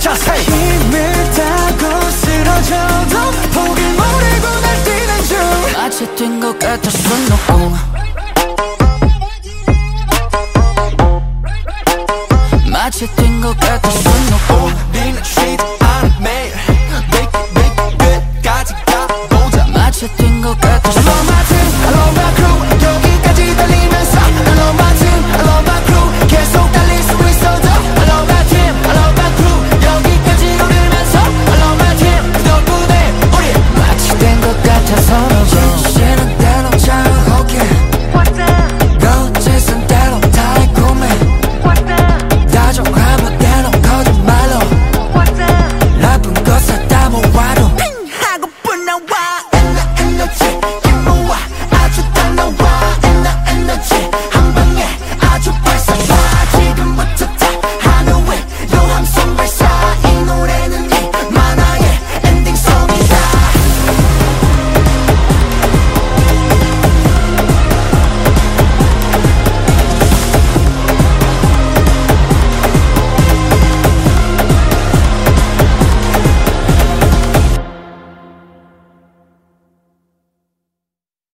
Just 힘을 다고 쓰러져도 포기 모르고 날뛰는 중. 같이 뛴것 같아 순놓고. 마치 뛴것 같아 순놓고. 비는 shade 안 매일 Make it make it 끝까지 가보자. 마치 뛴것 같아